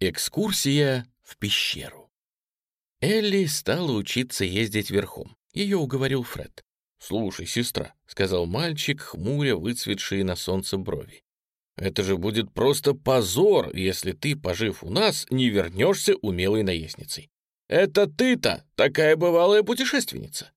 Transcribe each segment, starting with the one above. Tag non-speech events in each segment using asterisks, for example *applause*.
Экскурсия в пещеру. Элли стала учиться ездить верхом. Ее уговорил Фред. «Слушай, сестра», — сказал мальчик, хмуря выцветшие на солнце брови. «Это же будет просто позор, если ты, пожив у нас, не вернешься умелой наездницей. Это ты-то такая бывалая путешественница!»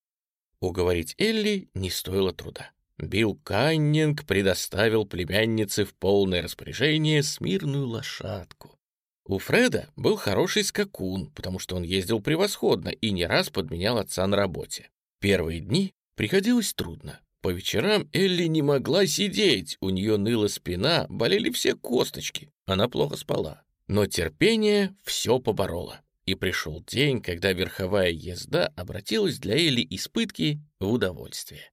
Уговорить Элли не стоило труда. Билл Каннинг предоставил племяннице в полное распоряжение смирную лошадку. У Фреда был хороший скакун, потому что он ездил превосходно и не раз подменял отца на работе. Первые дни приходилось трудно. По вечерам Элли не могла сидеть, у нее ныла спина, болели все косточки, она плохо спала. Но терпение все побороло. И пришел день, когда верховая езда обратилась для Элли из пытки в удовольствие.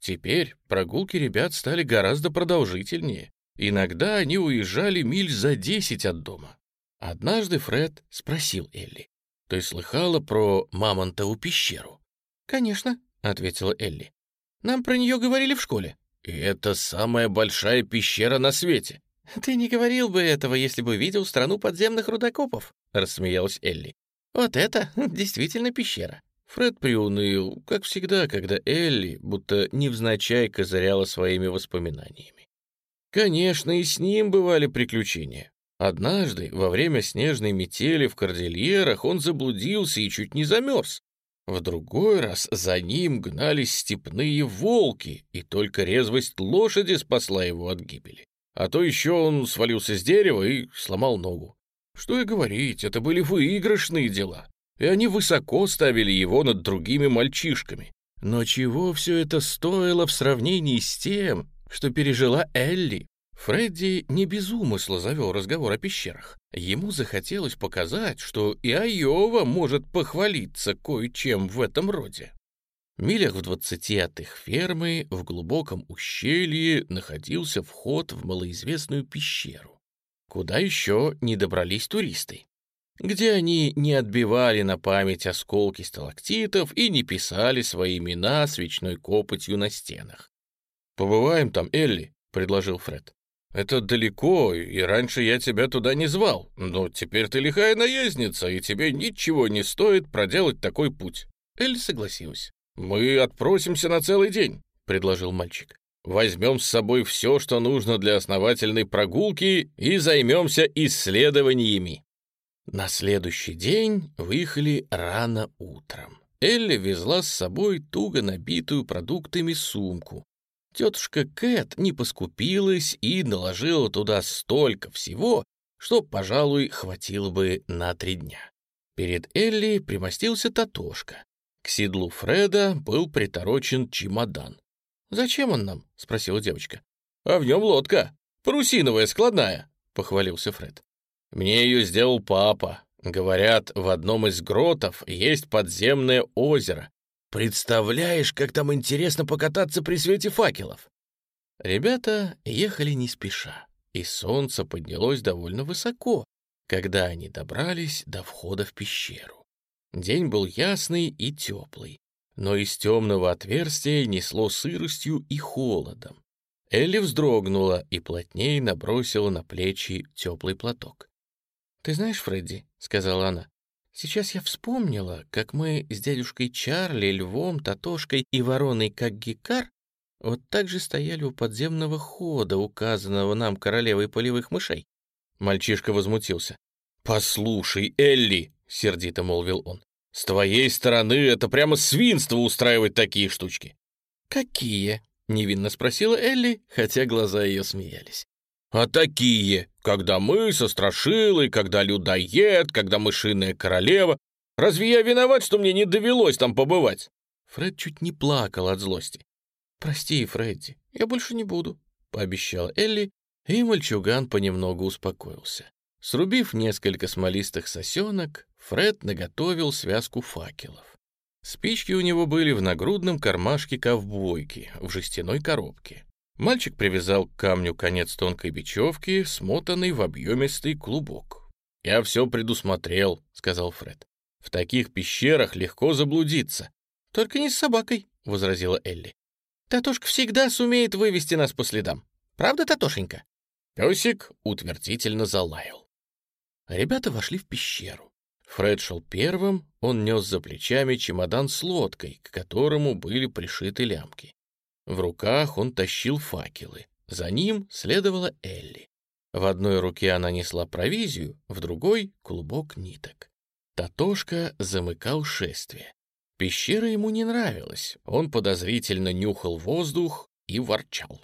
Теперь прогулки ребят стали гораздо продолжительнее. Иногда они уезжали миль за десять от дома. Однажды Фред спросил Элли, «Ты слыхала про Мамонтову пещеру?» «Конечно», — ответила Элли. «Нам про нее говорили в школе». «И это самая большая пещера на свете». «Ты не говорил бы этого, если бы видел страну подземных рудокопов», — рассмеялась Элли. «Вот это *laughs* действительно пещера». Фред приуныл, как всегда, когда Элли будто невзначай козыряла своими воспоминаниями. Конечно, и с ним бывали приключения. Однажды, во время снежной метели в кордильерах, он заблудился и чуть не замерз. В другой раз за ним гнались степные волки, и только резвость лошади спасла его от гибели. А то еще он свалился с дерева и сломал ногу. Что и говорить, это были выигрышные дела, и они высоко ставили его над другими мальчишками. Но чего все это стоило в сравнении с тем, что пережила Элли? Фредди не без умысла завел разговор о пещерах. Ему захотелось показать, что и Айова может похвалиться кое-чем в этом роде. Милях в двадцати от их фермы в глубоком ущелье находился вход в малоизвестную пещеру, куда еще не добрались туристы, где они не отбивали на память осколки сталактитов и не писали свои имена свечной копотью на стенах. «Побываем там, Элли», — предложил Фред. Это далеко, и раньше я тебя туда не звал. Но теперь ты лихая наездница, и тебе ничего не стоит проделать такой путь». Эль согласилась. «Мы отпросимся на целый день», — предложил мальчик. «Возьмем с собой все, что нужно для основательной прогулки, и займемся исследованиями». На следующий день выехали рано утром. Элли везла с собой туго набитую продуктами сумку, Тетушка Кэт не поскупилась и наложила туда столько всего, что, пожалуй, хватило бы на три дня. Перед Элли примостился Татошка. К седлу Фреда был приторочен чемодан. «Зачем он нам?» — спросила девочка. «А в нем лодка. Парусиновая, складная», — похвалился Фред. «Мне ее сделал папа. Говорят, в одном из гротов есть подземное озеро, Представляешь, как там интересно покататься при свете факелов!» Ребята ехали не спеша, и солнце поднялось довольно высоко, когда они добрались до входа в пещеру. День был ясный и теплый, но из темного отверстия несло сыростью и холодом. Элли вздрогнула и плотнее набросила на плечи теплый платок. «Ты знаешь, Фредди», — сказала она, Сейчас я вспомнила, как мы с дядюшкой Чарли, Львом, Татошкой и Вороной, как гикар, вот так же стояли у подземного хода, указанного нам королевой полевых мышей. Мальчишка возмутился. «Послушай, Элли!» — сердито молвил он. «С твоей стороны это прямо свинство устраивать такие штучки». «Какие?» — невинно спросила Элли, хотя глаза ее смеялись. «А такие, когда мы со Страшилой, когда Людоед, когда Мышиная Королева. Разве я виноват, что мне не довелось там побывать?» Фред чуть не плакал от злости. «Прости, Фредди, я больше не буду», — пообещала Элли, и мальчуган понемногу успокоился. Срубив несколько смолистых сосенок, Фред наготовил связку факелов. Спички у него были в нагрудном кармашке ковбойки в жестяной коробке. Мальчик привязал к камню конец тонкой бечевки, смотанный в объемистый клубок. «Я все предусмотрел», — сказал Фред. «В таких пещерах легко заблудиться». «Только не с собакой», — возразила Элли. «Татошка всегда сумеет вывести нас по следам. Правда, Татошенька?» Песик утвердительно залаял. Ребята вошли в пещеру. Фред шел первым, он нес за плечами чемодан с лодкой, к которому были пришиты лямки. В руках он тащил факелы. За ним следовала Элли. В одной руке она несла провизию, в другой — клубок ниток. Татошка замыкал шествие. Пещера ему не нравилась, он подозрительно нюхал воздух и ворчал.